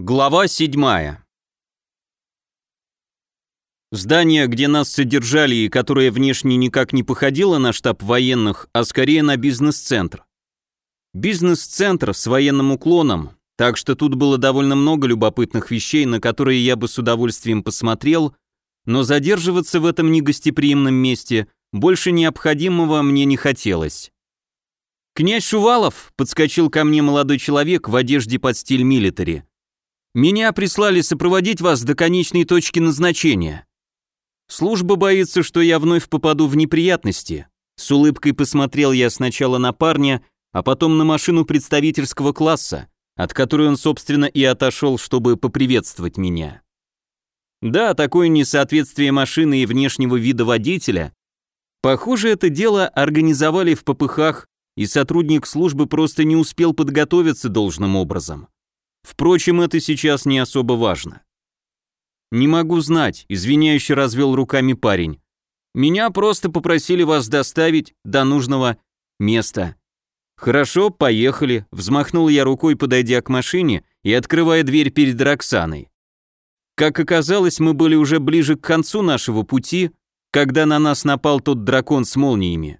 Глава 7. Здание, где нас содержали и которое внешне никак не походило на штаб военных, а скорее на бизнес-центр. Бизнес-центр с военным уклоном, так что тут было довольно много любопытных вещей, на которые я бы с удовольствием посмотрел, но задерживаться в этом негостеприимном месте больше необходимого мне не хотелось. «Князь Шувалов!» — подскочил ко мне молодой человек в одежде под стиль милитари. Меня прислали сопроводить вас до конечной точки назначения. Служба боится, что я вновь попаду в неприятности. С улыбкой посмотрел я сначала на парня, а потом на машину представительского класса, от которой он, собственно, и отошел, чтобы поприветствовать меня. Да, такое несоответствие машины и внешнего вида водителя. Похоже, это дело организовали в попыхах, и сотрудник службы просто не успел подготовиться должным образом. Впрочем, это сейчас не особо важно. «Не могу знать», — извиняюще развел руками парень. «Меня просто попросили вас доставить до нужного места». «Хорошо, поехали», — взмахнул я рукой, подойдя к машине и открывая дверь перед Роксаной. Как оказалось, мы были уже ближе к концу нашего пути, когда на нас напал тот дракон с молниями.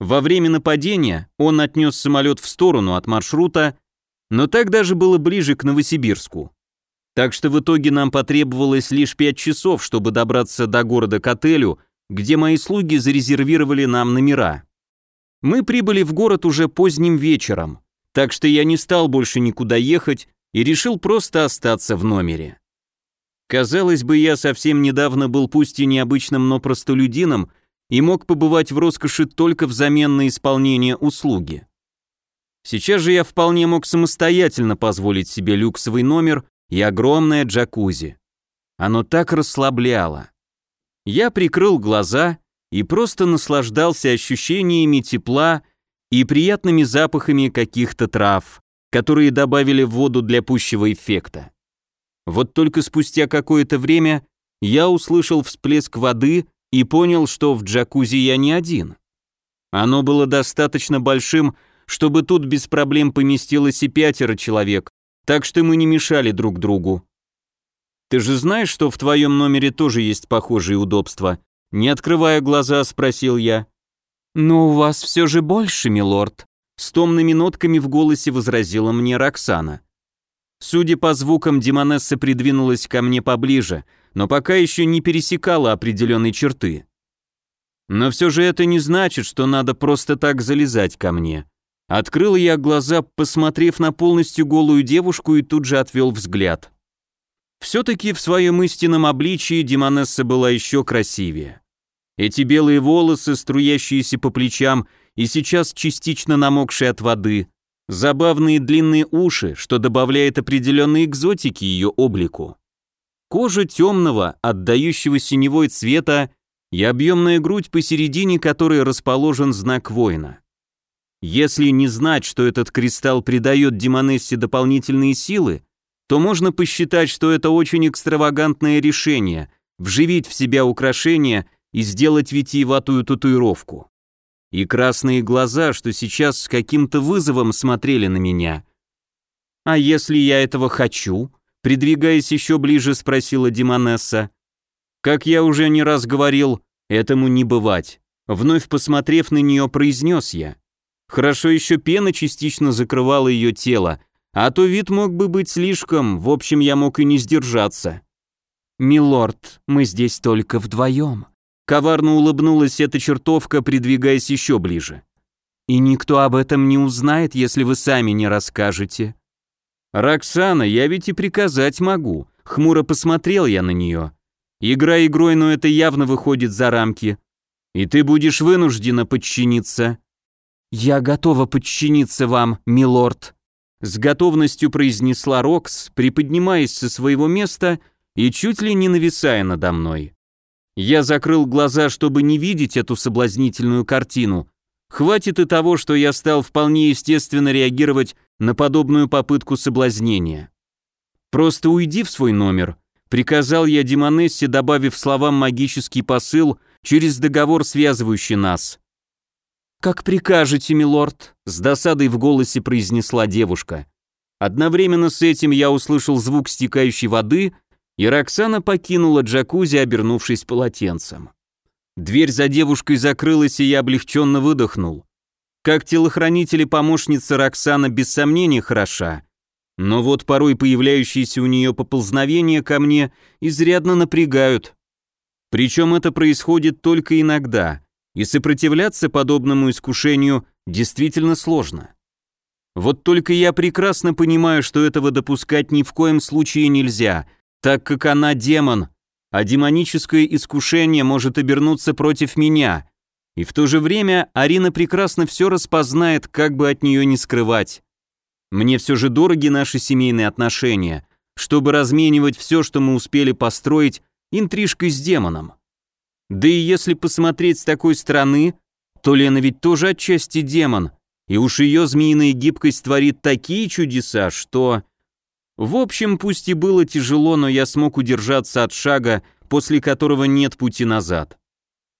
Во время нападения он отнес самолет в сторону от маршрута, но так даже было ближе к Новосибирску. Так что в итоге нам потребовалось лишь пять часов, чтобы добраться до города к отелю, где мои слуги зарезервировали нам номера. Мы прибыли в город уже поздним вечером, так что я не стал больше никуда ехать и решил просто остаться в номере. Казалось бы, я совсем недавно был пусть и необычным, но простолюдином и мог побывать в роскоши только взамен на исполнение услуги. Сейчас же я вполне мог самостоятельно позволить себе люксовый номер и огромное джакузи. Оно так расслабляло. Я прикрыл глаза и просто наслаждался ощущениями тепла и приятными запахами каких-то трав, которые добавили в воду для пущего эффекта. Вот только спустя какое-то время я услышал всплеск воды и понял, что в джакузи я не один. Оно было достаточно большим, чтобы тут без проблем поместилось и пятеро человек, так что мы не мешали друг другу. Ты же знаешь, что в твоем номере тоже есть похожие удобства? Не открывая глаза, спросил я. Но у вас все же больше, милорд. С томными нотками в голосе возразила мне Роксана. Судя по звукам, Демонесса придвинулась ко мне поближе, но пока еще не пересекала определенной черты. Но все же это не значит, что надо просто так залезать ко мне. Открыл я глаза, посмотрев на полностью голую девушку и тут же отвел взгляд. Все-таки в своем истинном обличии Демонесса была еще красивее. Эти белые волосы, струящиеся по плечам и сейчас частично намокшие от воды, забавные длинные уши, что добавляет определенной экзотики ее облику. Кожа темного, отдающего синевой цвета и объемная грудь посередине которой расположен знак воина. Если не знать, что этот кристалл придает Демонессе дополнительные силы, то можно посчитать, что это очень экстравагантное решение – вживить в себя украшение и сделать витиеватую татуировку. И красные глаза, что сейчас с каким-то вызовом смотрели на меня. «А если я этого хочу?» – придвигаясь еще ближе, спросила Демонесса. «Как я уже не раз говорил, этому не бывать». Вновь посмотрев на нее, произнес я. Хорошо еще пена частично закрывала ее тело, а то вид мог бы быть слишком, в общем, я мог и не сдержаться. «Милорд, мы здесь только вдвоем», — коварно улыбнулась эта чертовка, придвигаясь еще ближе. «И никто об этом не узнает, если вы сами не расскажете». «Роксана, я ведь и приказать могу», — хмуро посмотрел я на нее. «Игра игрой, но это явно выходит за рамки. И ты будешь вынуждена подчиниться». «Я готова подчиниться вам, милорд», — с готовностью произнесла Рокс, приподнимаясь со своего места и чуть ли не нависая надо мной. Я закрыл глаза, чтобы не видеть эту соблазнительную картину. Хватит и того, что я стал вполне естественно реагировать на подобную попытку соблазнения. «Просто уйди в свой номер», — приказал я Демонессе, добавив словам магический посыл через договор, связывающий нас. «Как прикажете, милорд», — с досадой в голосе произнесла девушка. Одновременно с этим я услышал звук стекающей воды, и Роксана покинула джакузи, обернувшись полотенцем. Дверь за девушкой закрылась, и я облегченно выдохнул. Как телохранитель и помощница Роксана без сомнения хороша, но вот порой появляющиеся у нее поползновения ко мне изрядно напрягают. Причем это происходит только иногда, и сопротивляться подобному искушению действительно сложно. Вот только я прекрасно понимаю, что этого допускать ни в коем случае нельзя, так как она демон, а демоническое искушение может обернуться против меня. И в то же время Арина прекрасно все распознает, как бы от нее не скрывать. Мне все же дороги наши семейные отношения, чтобы разменивать все, что мы успели построить, интрижкой с демоном. Да и если посмотреть с такой стороны, то Лена ведь тоже отчасти демон, и уж ее змеиная гибкость творит такие чудеса, что... В общем, пусть и было тяжело, но я смог удержаться от шага, после которого нет пути назад.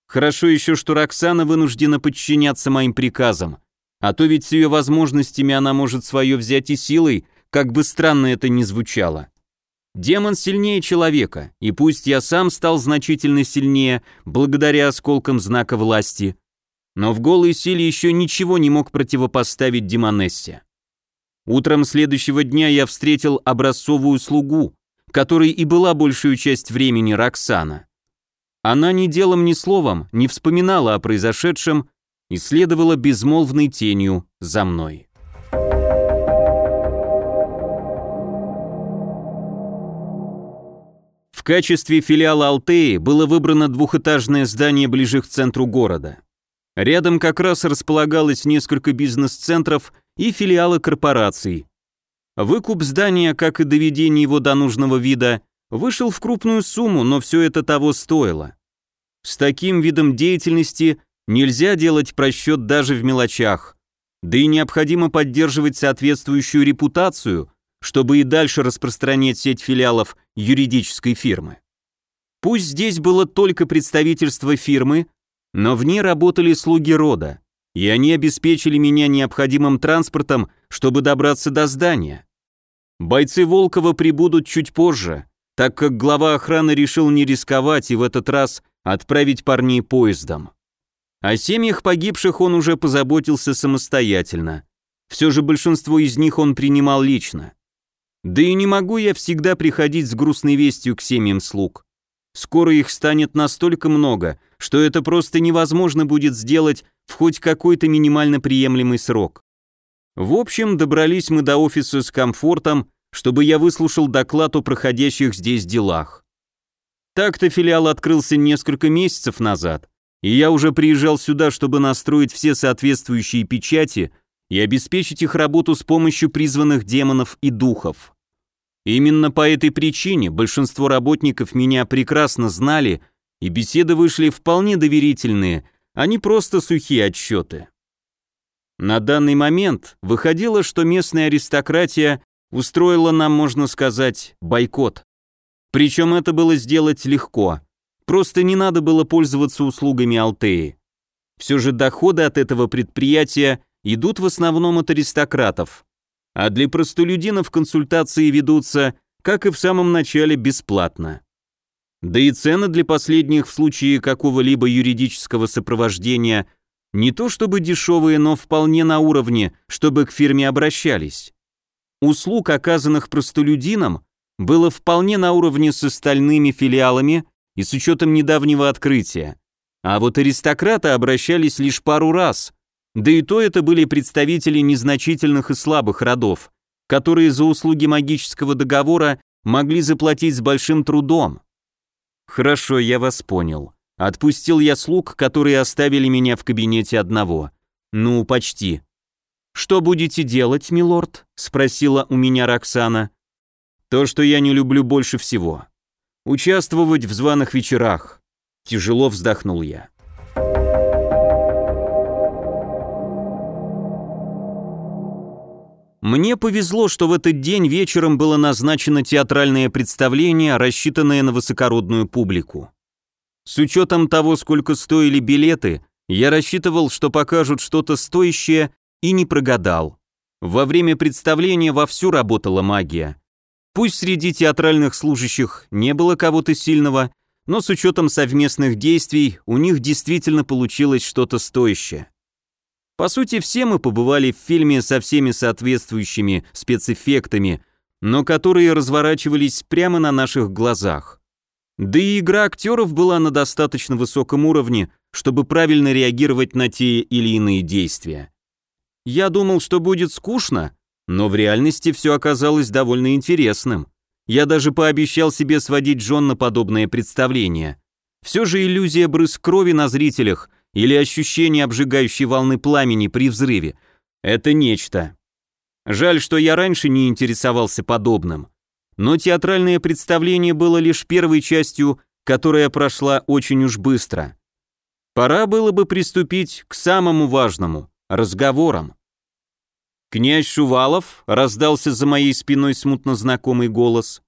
Хорошо еще, что Роксана вынуждена подчиняться моим приказам, а то ведь с ее возможностями она может свое взять и силой, как бы странно это ни звучало. Демон сильнее человека, и пусть я сам стал значительно сильнее, благодаря осколкам знака власти, но в голой силе еще ничего не мог противопоставить Демонессе. Утром следующего дня я встретил образцовую слугу, которой и была большую часть времени Роксана. Она ни делом, ни словом не вспоминала о произошедшем и следовала безмолвной тенью за мной. Качестве филиала Алтеи было выбрано двухэтажное здание ближе к центру города. Рядом как раз располагалось несколько бизнес-центров и филиалы корпораций. Выкуп здания, как и доведение его до нужного вида, вышел в крупную сумму, но все это того стоило. С таким видом деятельности нельзя делать просчет даже в мелочах, да и необходимо поддерживать соответствующую репутацию, чтобы и дальше распространять сеть филиалов юридической фирмы. Пусть здесь было только представительство фирмы, но в ней работали слуги рода, и они обеспечили меня необходимым транспортом, чтобы добраться до здания. Бойцы Волкова прибудут чуть позже, так как глава охраны решил не рисковать и в этот раз отправить парней поездом. О семьях погибших он уже позаботился самостоятельно. Все же большинство из них он принимал лично. Да и не могу я всегда приходить с грустной вестью к семьям слуг. Скоро их станет настолько много, что это просто невозможно будет сделать в хоть какой-то минимально приемлемый срок. В общем, добрались мы до офиса с комфортом, чтобы я выслушал доклад о проходящих здесь делах. Так-то филиал открылся несколько месяцев назад, и я уже приезжал сюда, чтобы настроить все соответствующие печати и обеспечить их работу с помощью призванных демонов и духов. Именно по этой причине большинство работников меня прекрасно знали, и беседы вышли вполне доверительные, а не просто сухие отчеты. На данный момент выходило, что местная аристократия устроила нам, можно сказать, бойкот. Причем это было сделать легко. Просто не надо было пользоваться услугами Алтеи. Все же доходы от этого предприятия идут в основном от аристократов. А для простолюдинов консультации ведутся, как и в самом начале, бесплатно. Да и цены для последних в случае какого-либо юридического сопровождения не то чтобы дешевые, но вполне на уровне, чтобы к фирме обращались. Услуг, оказанных простолюдинам, было вполне на уровне с остальными филиалами и с учетом недавнего открытия. А вот аристократы обращались лишь пару раз, да и то это были представители незначительных и слабых родов, которые за услуги магического договора могли заплатить с большим трудом. Хорошо, я вас понял. Отпустил я слуг, которые оставили меня в кабинете одного. Ну, почти. Что будете делать, милорд? спросила у меня Роксана. То, что я не люблю больше всего. Участвовать в званых вечерах. Тяжело вздохнул я. Мне повезло, что в этот день вечером было назначено театральное представление, рассчитанное на высокородную публику. С учетом того, сколько стоили билеты, я рассчитывал, что покажут что-то стоящее, и не прогадал. Во время представления вовсю работала магия. Пусть среди театральных служащих не было кого-то сильного, но с учетом совместных действий у них действительно получилось что-то стоящее. По сути, все мы побывали в фильме со всеми соответствующими спецэффектами, но которые разворачивались прямо на наших глазах. Да и игра актеров была на достаточно высоком уровне, чтобы правильно реагировать на те или иные действия. Я думал, что будет скучно, но в реальности все оказалось довольно интересным. Я даже пообещал себе сводить Джон на подобное представление. Все же иллюзия брызг крови на зрителях или ощущение обжигающей волны пламени при взрыве – это нечто. Жаль, что я раньше не интересовался подобным. Но театральное представление было лишь первой частью, которая прошла очень уж быстро. Пора было бы приступить к самому важному – разговорам. «Князь Шувалов?» – раздался за моей спиной смутно знакомый голос.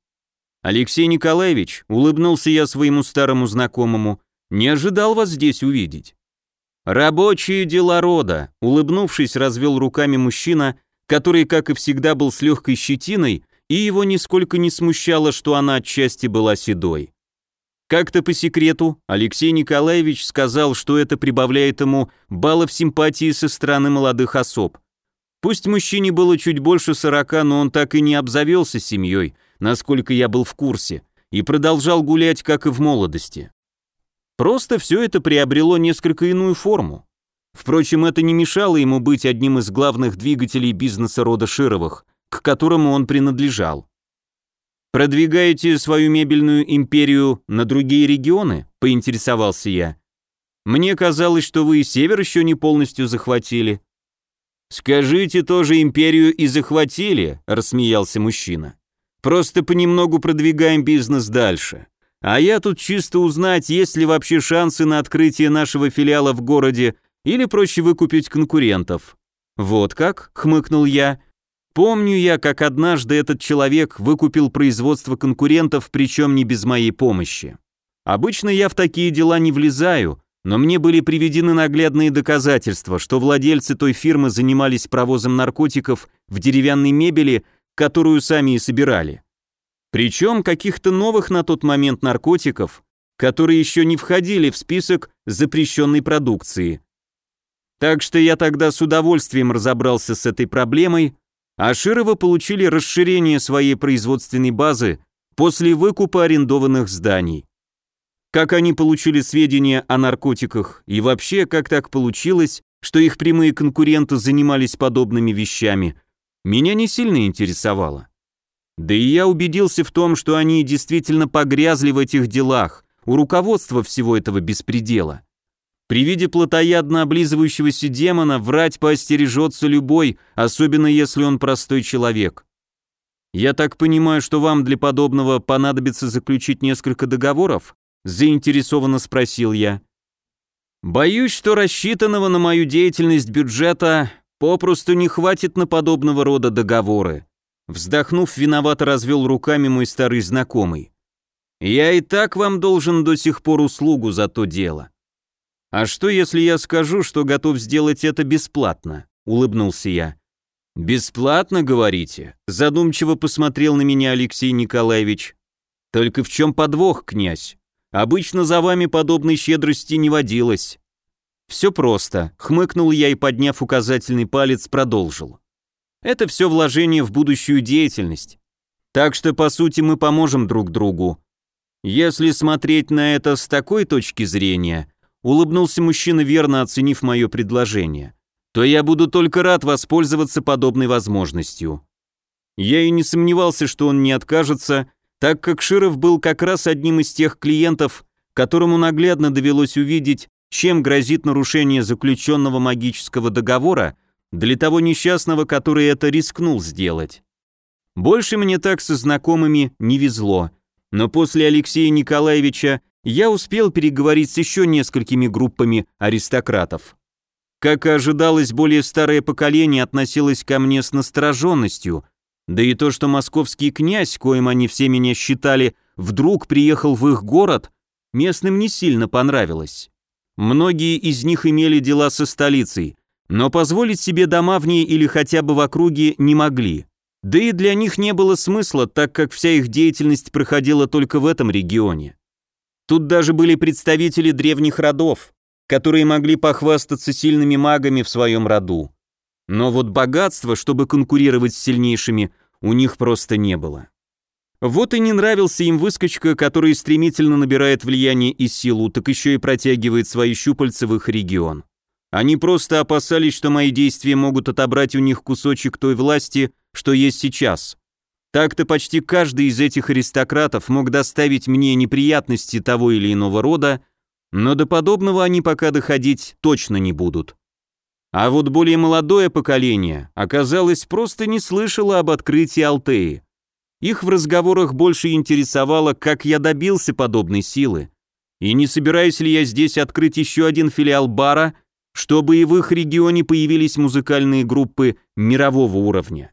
«Алексей Николаевич», – улыбнулся я своему старому знакомому, – «не ожидал вас здесь увидеть». «Рабочие дела рода», – улыбнувшись, развел руками мужчина, который, как и всегда, был с легкой щетиной, и его нисколько не смущало, что она отчасти была седой. Как-то по секрету Алексей Николаевич сказал, что это прибавляет ему баллов симпатии со стороны молодых особ. Пусть мужчине было чуть больше сорока, но он так и не обзавелся семьей, насколько я был в курсе, и продолжал гулять, как и в молодости. Просто все это приобрело несколько иную форму. Впрочем, это не мешало ему быть одним из главных двигателей бизнеса рода Шировых, к которому он принадлежал. «Продвигаете свою мебельную империю на другие регионы?» – поинтересовался я. «Мне казалось, что вы и север еще не полностью захватили». «Скажите, тоже империю и захватили?» – рассмеялся мужчина. «Просто понемногу продвигаем бизнес дальше. А я тут чисто узнать, есть ли вообще шансы на открытие нашего филиала в городе или проще выкупить конкурентов. Вот как, хмыкнул я. Помню я, как однажды этот человек выкупил производство конкурентов, причем не без моей помощи. Обычно я в такие дела не влезаю, но мне были приведены наглядные доказательства, что владельцы той фирмы занимались провозом наркотиков в деревянной мебели, которую сами и собирали. Причем каких-то новых на тот момент наркотиков, которые еще не входили в список запрещенной продукции. Так что я тогда с удовольствием разобрался с этой проблемой, а Широва получили расширение своей производственной базы после выкупа арендованных зданий. Как они получили сведения о наркотиках и вообще, как так получилось, что их прямые конкуренты занимались подобными вещами, меня не сильно интересовало. Да и я убедился в том, что они действительно погрязли в этих делах, у руководства всего этого беспредела. При виде плотоядно облизывающегося демона врать поостережется любой, особенно если он простой человек. Я так понимаю, что вам для подобного понадобится заключить несколько договоров? Заинтересованно спросил я. Боюсь, что рассчитанного на мою деятельность бюджета попросту не хватит на подобного рода договоры. Вздохнув, виновато развел руками мой старый знакомый. Я и так вам должен до сих пор услугу за то дело. «А что, если я скажу, что готов сделать это бесплатно?» — улыбнулся я. «Бесплатно, говорите?» — задумчиво посмотрел на меня Алексей Николаевич. «Только в чем подвох, князь? Обычно за вами подобной щедрости не водилось». «Все просто», — хмыкнул я и, подняв указательный палец, продолжил. «Это все вложение в будущую деятельность. Так что, по сути, мы поможем друг другу. Если смотреть на это с такой точки зрения, улыбнулся мужчина, верно оценив мое предложение, то я буду только рад воспользоваться подобной возможностью. Я и не сомневался, что он не откажется, так как Широв был как раз одним из тех клиентов, которому наглядно довелось увидеть, чем грозит нарушение заключенного магического договора для того несчастного, который это рискнул сделать. Больше мне так со знакомыми не везло, но после Алексея Николаевича я успел переговорить с еще несколькими группами аристократов. Как и ожидалось, более старое поколение относилось ко мне с настороженностью, да и то, что московский князь, коим они все меня считали, вдруг приехал в их город, местным не сильно понравилось. Многие из них имели дела со столицей, но позволить себе дома в ней или хотя бы в округе не могли. Да и для них не было смысла, так как вся их деятельность проходила только в этом регионе. Тут даже были представители древних родов, которые могли похвастаться сильными магами в своем роду. Но вот богатства, чтобы конкурировать с сильнейшими, у них просто не было. Вот и не нравился им выскочка, который стремительно набирает влияние и силу, так еще и протягивает свои щупальца в их регион. Они просто опасались, что мои действия могут отобрать у них кусочек той власти, что есть сейчас. Так-то почти каждый из этих аристократов мог доставить мне неприятности того или иного рода, но до подобного они пока доходить точно не будут. А вот более молодое поколение, оказалось, просто не слышало об открытии Алтеи. Их в разговорах больше интересовало, как я добился подобной силы, и не собираюсь ли я здесь открыть еще один филиал бара, чтобы и в их регионе появились музыкальные группы мирового уровня.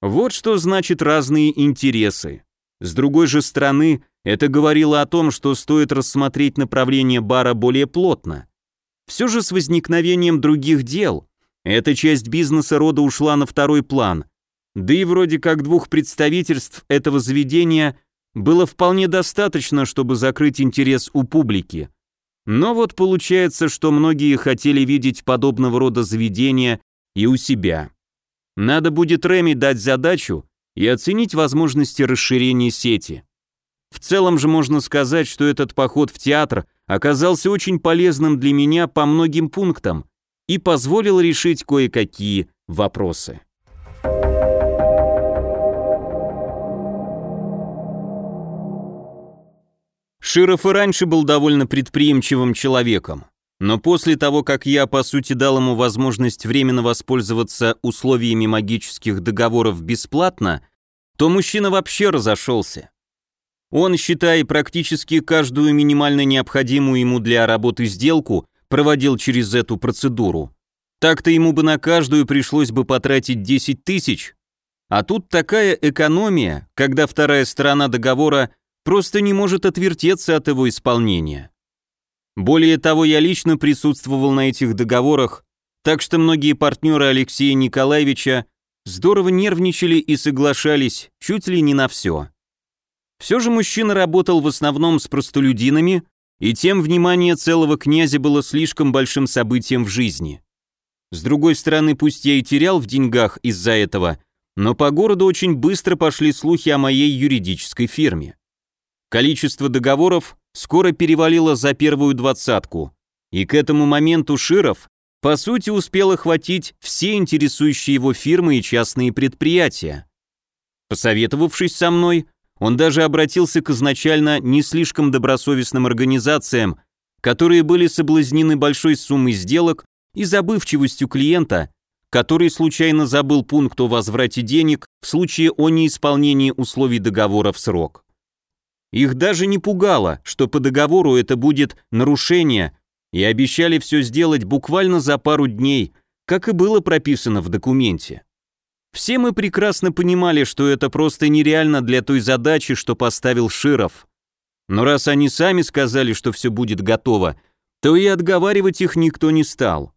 Вот что значит разные интересы. С другой же стороны, это говорило о том, что стоит рассмотреть направление бара более плотно. Все же с возникновением других дел эта часть бизнеса рода ушла на второй план, да и вроде как двух представительств этого заведения было вполне достаточно, чтобы закрыть интерес у публики. Но вот получается, что многие хотели видеть подобного рода заведения и у себя. Надо будет Реми дать задачу и оценить возможности расширения сети. В целом же можно сказать, что этот поход в театр оказался очень полезным для меня по многим пунктам и позволил решить кое-какие вопросы. Широв и раньше был довольно предприимчивым человеком. Но после того, как я, по сути, дал ему возможность временно воспользоваться условиями магических договоров бесплатно, то мужчина вообще разошелся. Он, считай, практически каждую минимально необходимую ему для работы сделку проводил через эту процедуру. Так-то ему бы на каждую пришлось бы потратить 10 тысяч, а тут такая экономия, когда вторая сторона договора просто не может отвертеться от его исполнения. Более того, я лично присутствовал на этих договорах, так что многие партнеры Алексея Николаевича здорово нервничали и соглашались чуть ли не на все. Все же мужчина работал в основном с простолюдинами, и тем внимание целого князя было слишком большим событием в жизни. С другой стороны, пусть я и терял в деньгах из-за этого, но по городу очень быстро пошли слухи о моей юридической фирме. Количество договоров скоро перевалило за первую двадцатку, и к этому моменту Широв, по сути, успел охватить все интересующие его фирмы и частные предприятия. Посоветовавшись со мной, он даже обратился к изначально не слишком добросовестным организациям, которые были соблазнены большой суммой сделок и забывчивостью клиента, который случайно забыл пункт о возврате денег в случае о неисполнении условий договора в срок. Их даже не пугало, что по договору это будет нарушение, и обещали все сделать буквально за пару дней, как и было прописано в документе. Все мы прекрасно понимали, что это просто нереально для той задачи, что поставил Широв. Но раз они сами сказали, что все будет готово, то и отговаривать их никто не стал.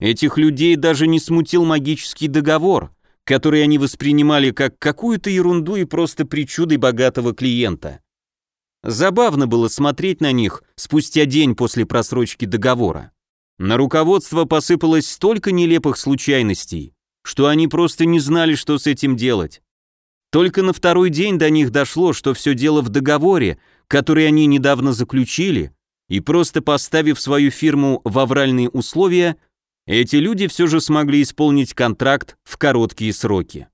Этих людей даже не смутил магический договор, который они воспринимали как какую-то ерунду и просто причудой богатого клиента. Забавно было смотреть на них спустя день после просрочки договора. На руководство посыпалось столько нелепых случайностей, что они просто не знали, что с этим делать. Только на второй день до них дошло, что все дело в договоре, который они недавно заключили, и просто поставив свою фирму в авральные условия, эти люди все же смогли исполнить контракт в короткие сроки.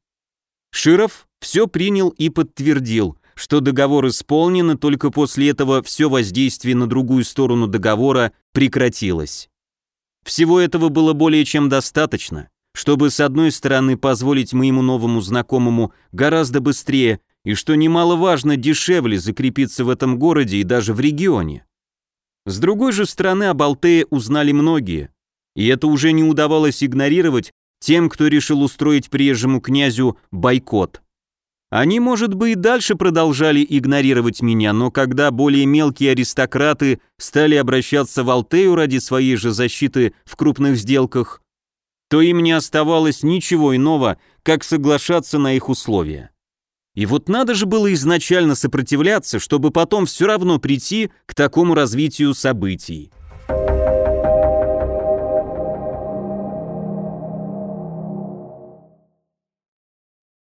Широв все принял и подтвердил, что договор исполнен, и только после этого все воздействие на другую сторону договора прекратилось. Всего этого было более чем достаточно, чтобы с одной стороны позволить моему новому знакомому гораздо быстрее и, что немаловажно, дешевле закрепиться в этом городе и даже в регионе. С другой же стороны, об Алтее узнали многие, и это уже не удавалось игнорировать тем, кто решил устроить приезжему князю бойкот. Они, может быть, и дальше продолжали игнорировать меня, но когда более мелкие аристократы стали обращаться в Алтею ради своей же защиты в крупных сделках, то им не оставалось ничего иного, как соглашаться на их условия. И вот надо же было изначально сопротивляться, чтобы потом все равно прийти к такому развитию событий.